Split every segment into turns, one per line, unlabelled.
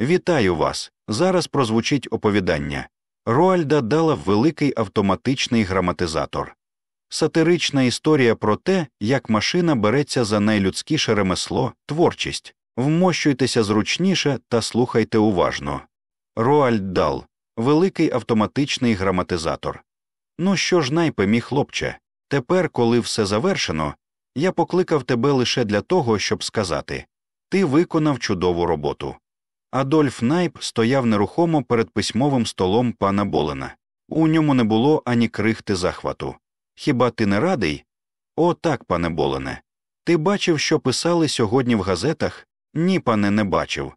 Вітаю вас! Зараз прозвучить оповідання. Роальда дала великий автоматичний граматизатор. Сатирична історія про те, як машина береться за найлюдськіше ремесло, творчість. Вмощуйтеся зручніше та слухайте уважно. Роальд Дал великий автоматичний граматизатор. Ну що ж, найпе, мій хлопче, тепер, коли все завершено, я покликав тебе лише для того, щоб сказати ти виконав чудову роботу. Адольф Найп стояв нерухомо перед письмовим столом пана Болена. У ньому не було ані крихти захвату. Хіба ти не радий? О, так, пане Болене. Ти бачив, що писали сьогодні в газетах? Ні, пане, не бачив.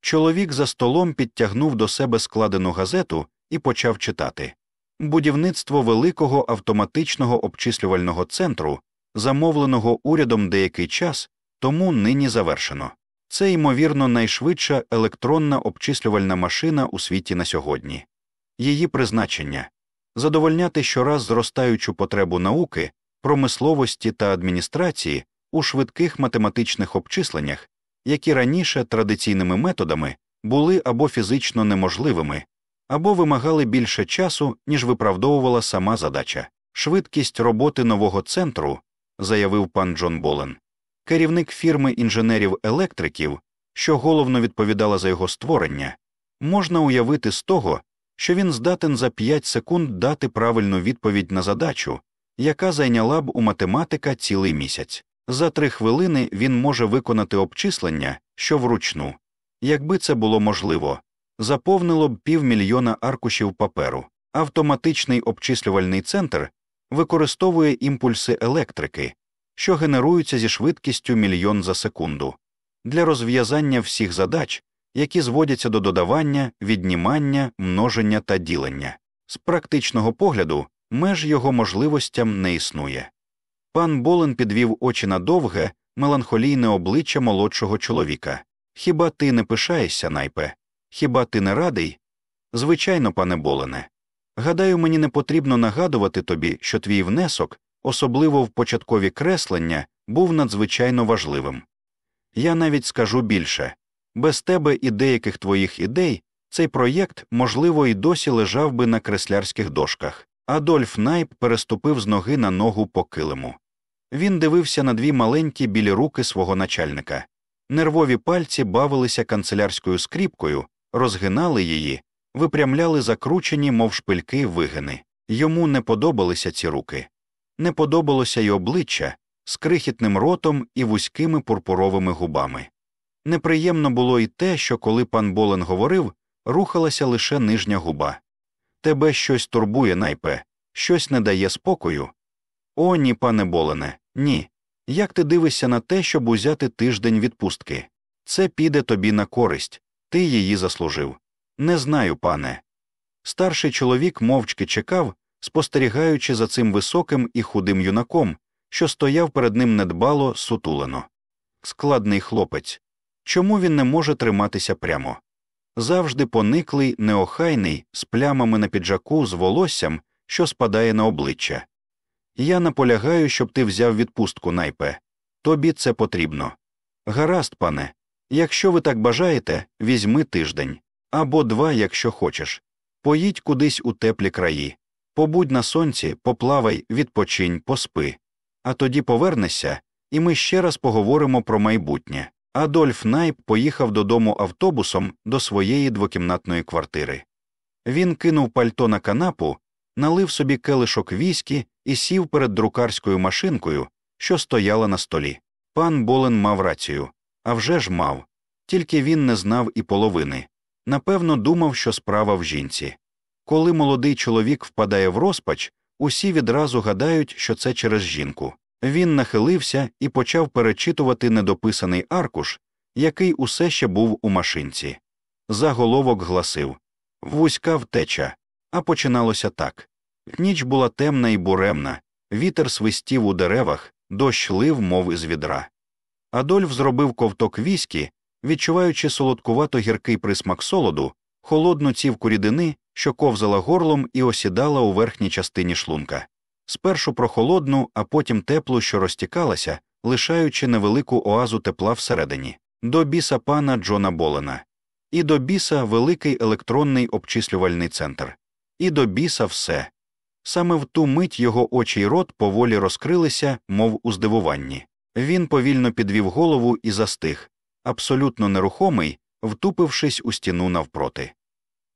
Чоловік за столом підтягнув до себе складену газету і почав читати будівництво великого автоматичного обчислювального центру, замовленого урядом деякий час, тому нині завершено. Це, ймовірно, найшвидша електронна обчислювальна машина у світі на сьогодні. Її призначення задовольняти щораз зростаючу потребу науки, промисловості та адміністрації у швидких математичних обчисленнях, які раніше традиційними методами були або фізично неможливими, або вимагали більше часу, ніж виправдовувала сама задача. Швидкість роботи нового центру, заявив пан Джон Болен, керівник фірми інженерів-електриків, що головно відповідала за його створення, можна уявити з того, що він здатен за 5 секунд дати правильну відповідь на задачу, яка зайняла б у математика цілий місяць. За три хвилини він може виконати обчислення, що вручну. Якби це було можливо, заповнило б півмільйона аркушів паперу. Автоматичний обчислювальний центр використовує імпульси електрики, що генеруються зі швидкістю мільйон за секунду, для розв'язання всіх задач, які зводяться до додавання, віднімання, множення та ділення. З практичного погляду меж його можливостям не існує. Пан Болен підвів очі на довге, меланхолійне обличчя молодшого чоловіка. Хіба ти не пишаєшся, найпе? Хіба ти не радий? Звичайно, пане Болене. Гадаю, мені не потрібно нагадувати тобі, що твій внесок, особливо в початкові креслення, був надзвичайно важливим. Я навіть скажу більше без тебе і деяких твоїх ідей цей проєкт, можливо, і досі лежав би на креслярських дошках. Адольф Найп переступив з ноги на ногу по килиму. Він дивився на дві маленькі білі руки свого начальника. Нервові пальці бавилися канцелярською скріпкою, розгинали її, випрямляли закручені, мов шпильки, вигини. Йому не подобалися ці руки, не подобалося й обличчя з крихітним ротом і вузькими пурпуровими губами. Неприємно було й те, що коли пан Болен говорив, рухалася лише нижня губа. Тебе щось турбує, найпе, щось не дає спокою. О, ні, пане Болене, ні. Як ти дивишся на те, щоб узяти тиждень відпустки? Це піде тобі на користь, ти її заслужив. Не знаю, пане. Старший чоловік мовчки чекав, спостерігаючи за цим високим і худим юнаком, що стояв перед ним недбало сутулено. Складний хлопець. Чому він не може триматися прямо? Завжди пониклий, неохайний, з плямами на піджаку, з волоссям, що спадає на обличчя. Я наполягаю, щоб ти взяв відпустку, найпе. Тобі це потрібно. Гаразд, пане. Якщо ви так бажаєте, візьми тиждень або два, якщо хочеш. Поїдь кудись у теплі краї, побудь на сонці, поплавай, відпочинь, поспи. А тоді повернешся, і ми ще раз поговоримо про майбутнє. Адольф Найп поїхав додому автобусом до своєї двокімнатної квартири. Він кинув пальто на канапу, налив собі келишок віскі і сів перед друкарською машинкою, що стояла на столі. Пан Болен мав рацію, а вже ж мав, тільки він не знав і половини. Напевно, думав, що справа в жінці. Коли молодий чоловік впадає в розпач, усі відразу гадають, що це через жінку. Він нахилився і почав перечитувати недописаний аркуш, який усе ще був у машинці. Заголовок гласив Вузька втеча. А починалося так. Ніч була темна і буремна, вітер свистів у деревах, дощ лив, мов із відра. Адольф зробив ковток віскі, відчуваючи солодкувато гіркий присмак солоду, холодну цівку рідини, що ковзала горлом і осідала у верхній частині шлунка спершу прохолодну, а потім теплу, що розтікалася, лишаючи невелику оазу тепла всередині, до біса пана Джона Болена. і до біса великий електронний обчислювальний центр, і до біса все. Саме в ту мить його очі й рот поволі розкрилися, мов у здивуванні. Він повільно підвів голову і застиг, абсолютно нерухомий, втупившись у стіну навпроти.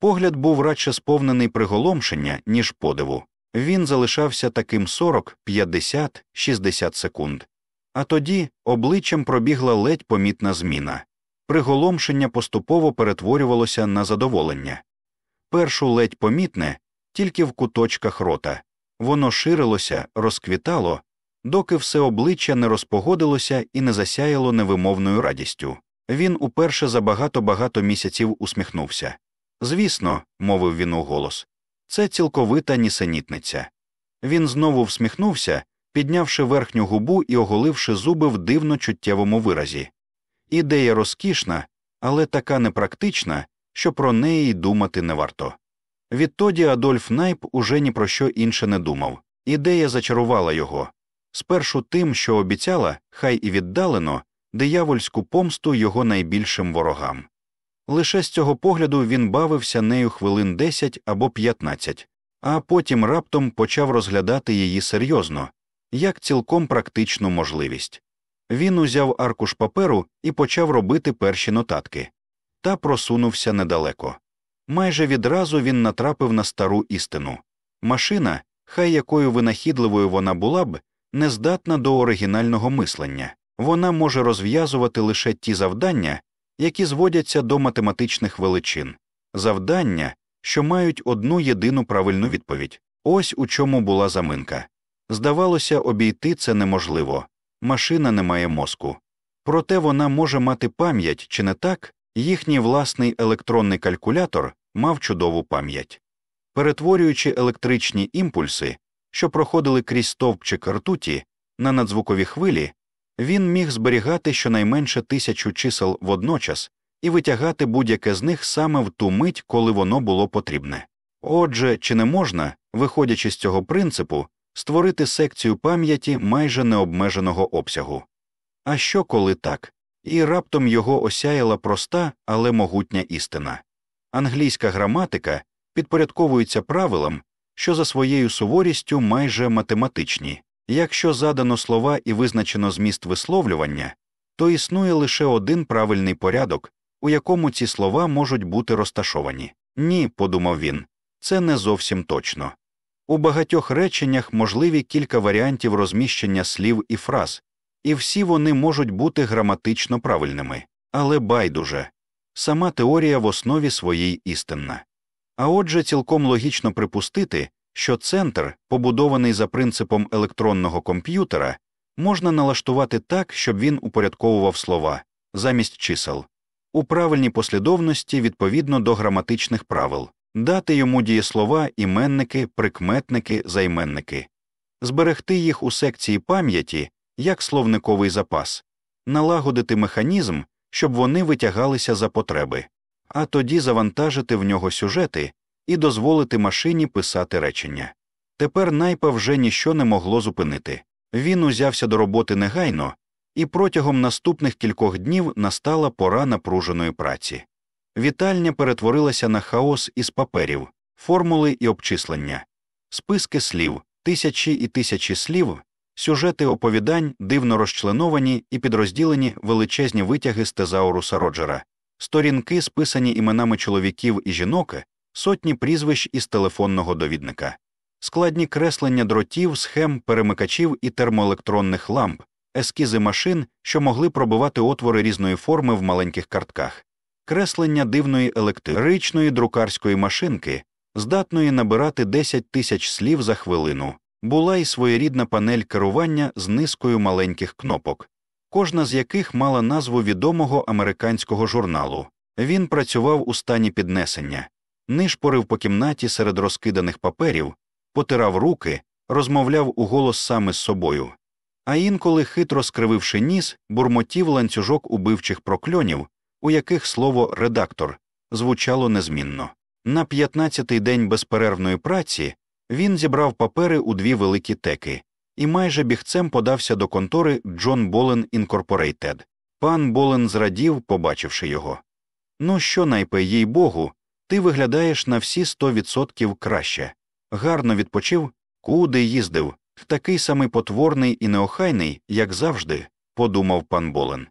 Погляд був радше сповнений приголомшення, ніж подиву. Він залишався таким 40, 50, 60 секунд. А тоді обличчям пробігла ледь помітна зміна. Приголомшення поступово перетворювалося на задоволення. Першу ледь помітне тільки в куточках рота. Воно ширилося, розквітало, доки все обличчя не розпогодилося і не засяяло невимовною радістю. Він уперше за багато багато місяців усміхнувся. Звісно, мовив він у голос, це цілковита нісенітниця. Він знову всміхнувся, піднявши верхню губу і оголивши зуби в дивно чуттєвому виразі. Ідея розкішна, але така непрактична, що про неї думати не варто. Відтоді Адольф Найп уже ні про що інше не думав. Ідея зачарувала його спершу тим, що обіцяла, хай і віддалено, диявольську помсту його найбільшим ворогам. Лише з цього погляду він бавився нею хвилин 10 або 15, а потім раптом почав розглядати її серйозно, як цілком практичну можливість. Він узяв аркуш паперу і почав робити перші нотатки, та просунувся недалеко. Майже відразу він натрапив на стару істину машина, хай якою винахідливою вона була б, не здатна до оригінального мислення, вона може розв'язувати лише ті завдання, які зводяться до математичних величин, завдання, що мають одну єдину правильну відповідь. Ось у чому була заминка. Здавалося, обійти це неможливо машина не має мозку. Проте вона може мати пам'ять, чи не так, їхній власний електронний калькулятор мав чудову пам'ять. Перетворюючи електричні імпульси, що проходили крізь стовпчик ртуті, на надзвукові хвилі, він міг зберігати щонайменше тисячу чисел водночас і витягати будь-яке з них саме в ту мить, коли воно було потрібне. Отже, чи не можна, виходячи з цього принципу, створити секцію пам'яті майже необмеженого обсягу? А що коли так? І раптом його осяяла проста, але могутня істина. Англійська граматика підпорядковується правилам, що за своєю суворістю майже математичні. Якщо задано слова і визначено зміст висловлювання, то існує лише один правильний порядок, у якому ці слова можуть бути розташовані. Ні, подумав він, це не зовсім точно. У багатьох реченнях можливі кілька варіантів розміщення слів і фраз, і всі вони можуть бути граматично правильними, але байдуже сама теорія в основі своїй істинна. А отже, цілком логічно припустити, що центр, побудований за принципом електронного комп'ютера, можна налаштувати так, щоб він упорядковував слова замість чисел, у правильній послідовності відповідно до граматичних правил, дати йому дієслова, іменники, прикметники, займенники, зберегти їх у секції пам'яті як словниковий запас, налагодити механізм, щоб вони витягалися за потреби, а тоді завантажити в нього сюжети і дозволити машині писати речення. Тепер найпа вже ніщо не могло зупинити. Він узявся до роботи негайно, і протягом наступних кількох днів настала пора напруженої праці. Вітальня перетворилася на хаос із паперів, формули і обчислення, списки слів, тисячі і тисячі слів, сюжети оповідань дивно розчленовані і підрозділені величезні витяги з тезауруса Роджера, сторінки, списані іменами чоловіків і жінок, сотні прізвищ із телефонного довідника, складні креслення дротів, схем, перемикачів і термоелектронних ламп, ескізи машин, що могли пробивати отвори різної форми в маленьких картках, креслення дивної електричної друкарської машинки, здатної набирати 10 тисяч слів за хвилину, була й своєрідна панель керування з низкою маленьких кнопок, кожна з яких мала назву відомого американського журналу. Він працював у стані піднесення, нишпорив по кімнаті серед розкиданих паперів, потирав руки, розмовляв уголос саме з собою, а інколи, хитро скрививши ніс, бурмотів ланцюжок убивчих прокльонів, у яких слово редактор звучало незмінно. На 15-й день безперервної праці він зібрав папери у дві великі теки і майже бігцем подався до контори Джон Болен Інкорпорейтед. Пан Болен зрадів, побачивши його. Ну що Найпе, їй богу, ти виглядаєш на всі сто відсотків краще. Гарно відпочив, куди їздив, такий самий потворний і неохайний, як завжди, подумав пан Болен.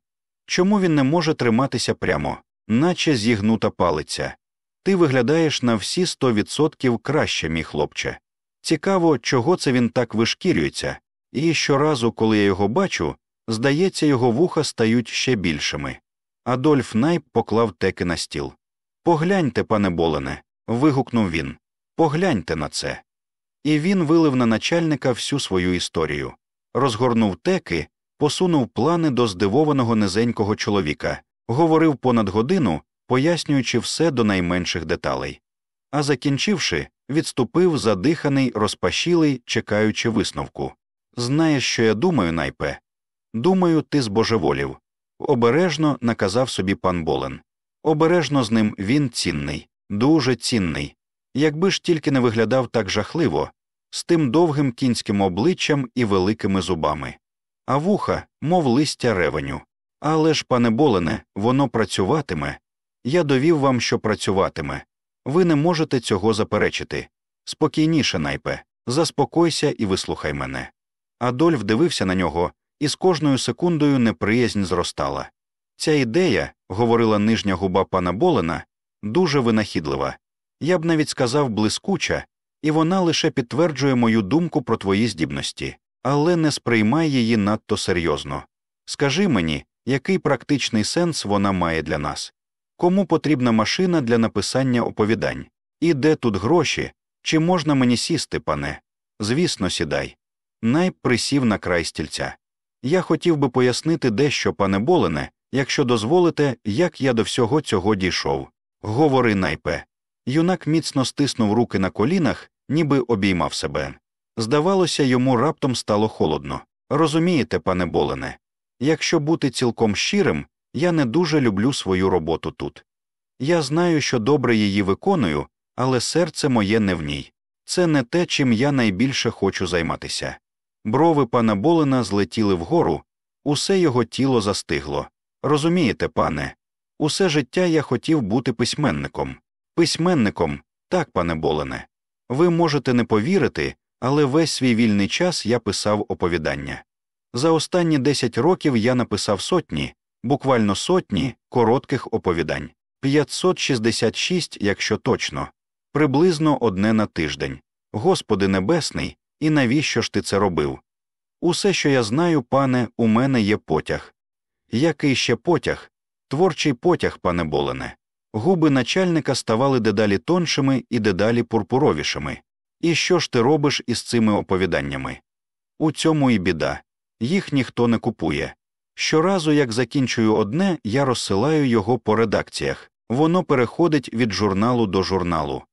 Чому він не може триматися прямо, наче зігнута палиця? Ти виглядаєш на всі сто відсотків краще, мій хлопче. Цікаво, чого це він так вишкірюється, і щоразу, коли я його бачу, здається, його вуха стають ще більшими. Адольф Найп поклав теки на стіл. Погляньте, пане Болене. вигукнув він. Погляньте на це. І він вилив на начальника всю свою історію, розгорнув теки, посунув плани до здивованого низенького чоловіка, говорив понад годину, пояснюючи все до найменших деталей. А закінчивши, відступив задиханий, розпашілий, чекаючи висновку. Знаєш, що я думаю, найпе? Думаю, ти збожеволів. Обережно наказав собі пан Болен. Обережно з ним він цінний, дуже цінний. Якби ж тільки не виглядав так жахливо, з тим довгим кінським обличчям і великими зубами. А вуха, мов листя ревеню. Але ж, пане Болене, воно працюватиме. Я довів вам, що працюватиме. Ви не можете цього заперечити. Спокійніше, найпе, заспокойся і вислухай мене. Адольф дивився на нього, і з кожною секундою неприязнь зростала. Ця ідея, говорила нижня губа пана Болена, дуже винахідлива. Я б навіть сказав блискуча, і вона лише підтверджує мою думку про твої здібності, але не сприймай її надто серйозно. Скажи мені, який практичний сенс вона має для нас? Кому потрібна машина для написання оповідань? І де тут гроші? Чи можна мені сісти, пане? Звісно, сідай. Найп присів на край стільця. Я хотів би пояснити дещо, пане Болене, якщо дозволите, як я до всього цього дійшов. Говори найпе. Юнак міцно стиснув руки на колінах, ніби обіймав себе. Здавалося, йому раптом стало холодно. Розумієте, пане Болене, якщо бути цілком щирим, я не дуже люблю свою роботу тут. Я знаю, що добре її виконую, але серце моє не в ній. Це не те, чим я найбільше хочу займатися. Брови пана Болена злетіли вгору, усе його тіло застигло. Розумієте, пане, усе життя я хотів бути письменником. Письменником, так, пане Болене. Ви можете не повірити, але весь свій вільний час я писав оповідання. За останні 10 років я написав сотні, буквально сотні коротких оповідань, 566, якщо точно, приблизно одне на тиждень. Господи Небесний, і навіщо ж ти це робив? Усе, що я знаю, пане, у мене є потяг. Який ще потяг? Творчий потяг, пане Болене. Губи начальника ставали дедалі тоншими і дедалі пурпуровішими. І що ж ти робиш із цими оповіданнями? У цьому і біда. Їх ніхто не купує. Щоразу, як закінчую одне, я розсилаю його по редакціях, воно переходить від журналу до журналу.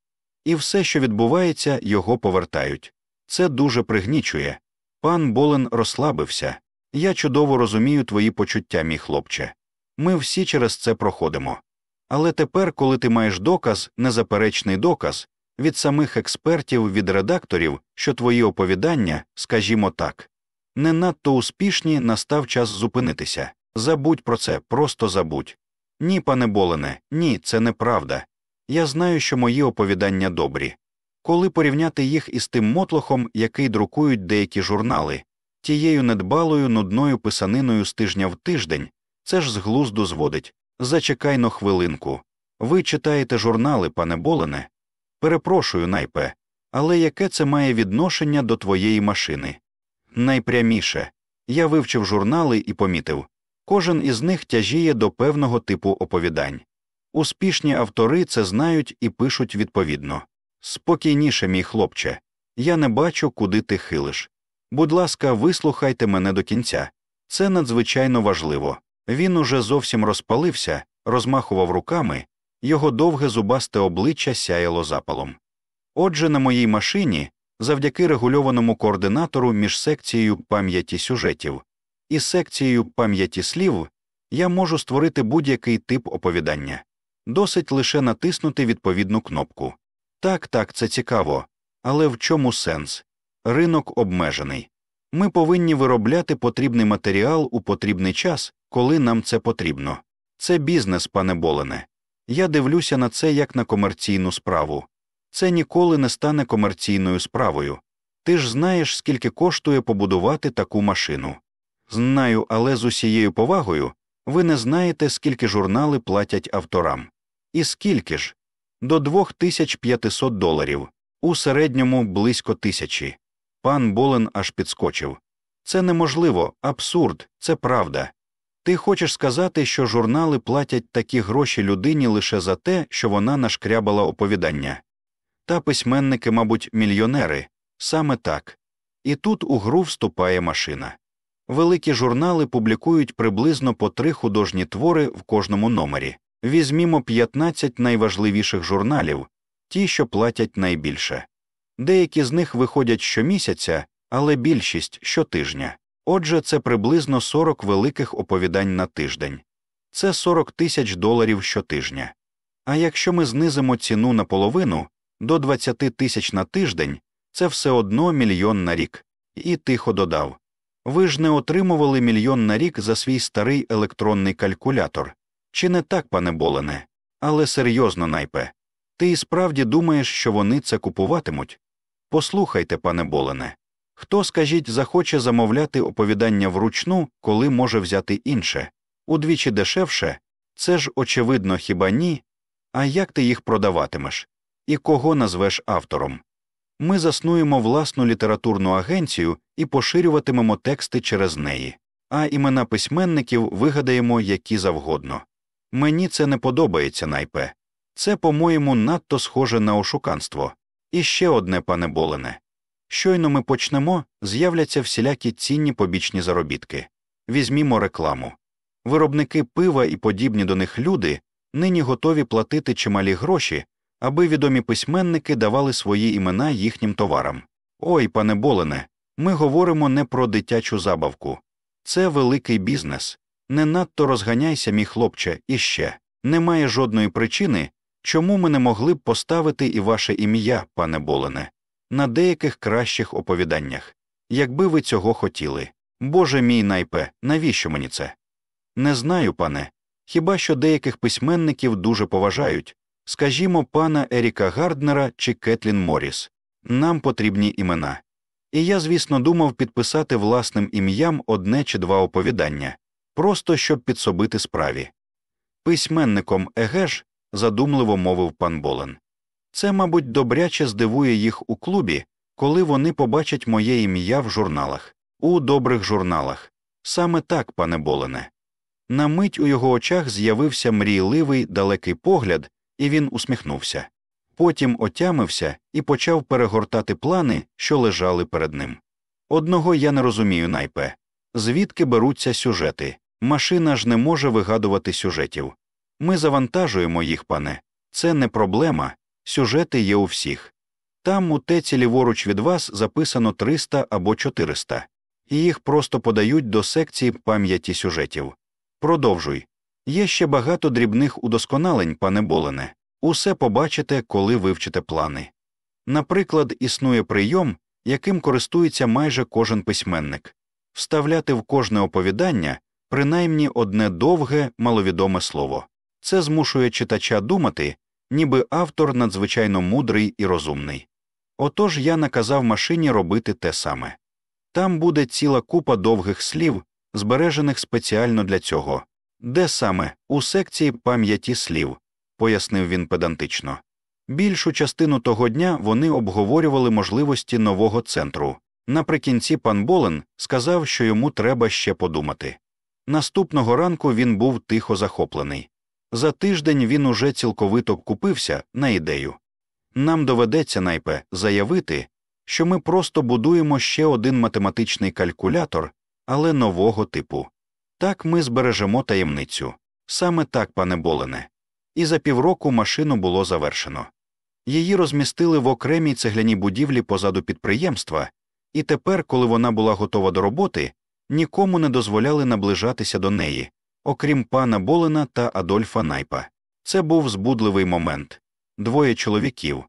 І все, що відбувається, його повертають. Це дуже пригнічує. Пан Болен розслабився. Я чудово розумію твої почуття, мій хлопче. Ми всі через це проходимо. Але тепер, коли ти маєш доказ, незаперечний доказ, від самих експертів, від редакторів, що твої оповідання, скажімо так, не надто успішні, настав час зупинитися. Забудь про це, просто забудь. Ні, пане Болене, ні, це неправда. Я знаю, що мої оповідання добрі. Коли порівняти їх із тим мотлохом, який друкують деякі журнали, тією недбалою нудною писаниною з тижня в тиждень, це ж з глузду зводить. Зачекай но хвилинку. Ви читаєте журнали, пане Болене? Перепрошую, найпе, але яке це має відношення до твоєї машини? Найпряміше. Я вивчив журнали і помітив кожен із них тяжіє до певного типу оповідань. Успішні автори це знають і пишуть відповідно. Спокійніше, мій хлопче, я не бачу, куди ти хилиш. Будь ласка, вислухайте мене до кінця. Це надзвичайно важливо. Він уже зовсім розпалився, розмахував руками, його довге зубасте обличчя сяяло запалом. Отже, на моїй машині, завдяки регульованому координатору між секцією пам'яті сюжетів і секцією пам'яті слів, я можу створити будь-який тип оповідання. Досить лише натиснути відповідну кнопку. Так, так, це цікаво. Але в чому сенс? Ринок обмежений. Ми повинні виробляти потрібний матеріал у потрібний час, коли нам це потрібно. Це бізнес, пане Болене. Я дивлюся на це як на комерційну справу. Це ніколи не стане комерційною справою. Ти ж знаєш, скільки коштує побудувати таку машину. Знаю, але з усією повагою ви не знаєте, скільки журнали платять авторам. І скільки ж? До 2500 доларів, у середньому близько тисячі. Пан Болен аж підскочив. Це неможливо, абсурд, це правда. Ти хочеш сказати, що журнали платять такі гроші людині лише за те, що вона нашкрябала оповідання. Та письменники, мабуть, мільйонери, саме так. І тут у гру вступає машина. Великі журнали публікують приблизно по три художні твори в кожному номері. Візьмімо 15 найважливіших журналів, ті, що платять найбільше. Деякі з них виходять щомісяця, але більшість щотижня. Отже, це приблизно 40 великих оповідань на тиждень. Це 40 тисяч доларів щотижня. А якщо ми знизимо ціну наполовину до 20 тисяч на тиждень, це все одно мільйон на рік. І тихо додав ви ж не отримували мільйон на рік за свій старий електронний калькулятор. Чи не так, пане Болене? Але серйозно, найпе. Ти і справді думаєш, що вони це купуватимуть? Послухайте, пане Болене. Хто, скажіть, захоче замовляти оповідання вручну, коли може взяти інше? Удвічі дешевше? Це ж очевидно хіба ні? А як ти їх продаватимеш? І кого назвеш автором? Ми заснуємо власну літературну агенцію і поширюватимемо тексти через неї, а імена письменників вигадаємо які завгодно. Мені це не подобається найпе. Це, по-моєму, надто схоже на ошуканство. І ще одне, пане Болене. Щойно ми почнемо, з'являться всілякі цінні побічні заробітки. Візьмімо рекламу. Виробники пива і подібні до них люди нині готові платити чималі гроші, аби відомі письменники давали свої імена їхнім товарам. Ой, пане Болене, ми говоримо не про дитячу забавку. Це великий бізнес. Не надто розганяйся, мій хлопче, і ще. Немає жодної причини, чому ми не могли б поставити і ваше ім'я, пане Болене, на деяких кращих оповіданнях, якби ви цього хотіли. Боже мій найпе, навіщо мені це? Не знаю, пане. Хіба що деяких письменників дуже поважають, скажімо, пана Еріка Гарднера чи Кетлін Моріс. Нам потрібні імена. І я, звісно, думав підписати власним ім'ям одне чи два оповідання, просто щоб підсобити справі. Письменником Егеш, задумливо мовив пан Болен. Це, мабуть, добряче здивує їх у клубі, коли вони побачать моє ім'я в журналах, у добрих журналах. Саме так, пане Болене. На мить у його очах з'явився мрійливий далекий погляд, і він усміхнувся. Потім отямився і почав перегортати плани, що лежали перед ним. Одного я не розумію найпе звідки беруться сюжети. Машина ж не може вигадувати сюжетів. Ми завантажуємо їх, пане, це не проблема, сюжети є у всіх. Там у теці ліворуч від вас записано 300 або 400, і їх просто подають до секції пам'яті сюжетів. Продовжуй. Є ще багато дрібних удосконалень, пане Болене. Усе побачите, коли вивчите плани. Наприклад, існує прийом, яким користується майже кожен письменник вставляти в кожне оповідання принаймні одне довге, маловідоме слово. Це змушує читача думати, ніби автор надзвичайно мудрий і розумний. Отож я наказав машині робити те саме. Там буде ціла купа довгих слів, збережених спеціально для цього, де саме у секції пам'яті слів, пояснив він педантично. Більшу частину того дня вони обговорювали можливості нового центру. Наприкінці пан Болен сказав, що йому треба ще подумати. Наступного ранку він був тихо захоплений. За тиждень він уже цілковито купився на ідею. Нам доведеться найпе заявити, що ми просто будуємо ще один математичний калькулятор, але нового типу. Так ми збережемо таємницю. Саме так, пане Болене. І за півроку машину було завершено. Її розмістили в окремій цегляній будівлі позаду підприємства, і тепер, коли вона була готова до роботи, нікому не дозволяли наближатися до неї, окрім пана Болена та Адольфа Найпа. Це був збудливий момент двоє чоловіків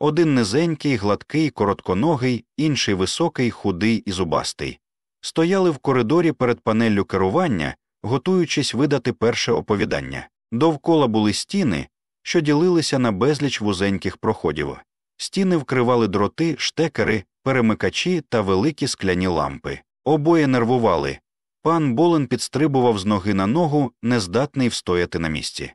один низенький, гладкий, коротконогий, інший високий, худий і зубастий. Стояли в коридорі перед панеллю керування, готуючись видати перше оповідання. Довкола були стіни, що ділилися на безліч вузеньких проходів. Стіни вкривали дроти, штекери, перемикачі та великі скляні лампи. Обоє нервували. Пан Болен підстрибував з ноги на ногу, нездатний встояти на місці.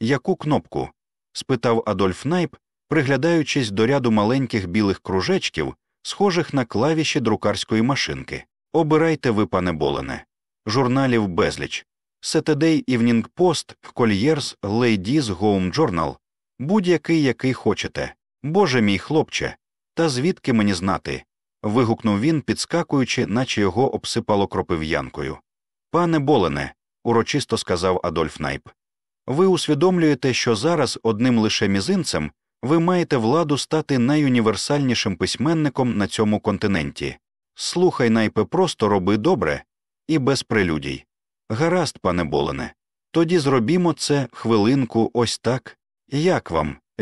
Яку кнопку? спитав Адольф Найп, приглядаючись до ряду маленьких білих кружечків, схожих на клавіші друкарської машинки. Обирайте ви, пане Болене. Журналів безліч. Saturday Evening Post, Colliers, Ladies Home Journal. Будь-який, який хочете. Боже мій хлопче. Та звідки мені знати? Вигукнув він, підскакуючи, наче його обсипало кропив'янкою. Пане Болене, урочисто сказав Адольф Найп. Ви усвідомлюєте, що зараз одним лише мізинцем ви маєте владу стати найуніверсальнішим письменником на цьому континенті. Слухай, найпе, просто роби добре і без прелюдій. Гаразд, пане Болене, тоді зробімо це хвилинку ось так. Як вам?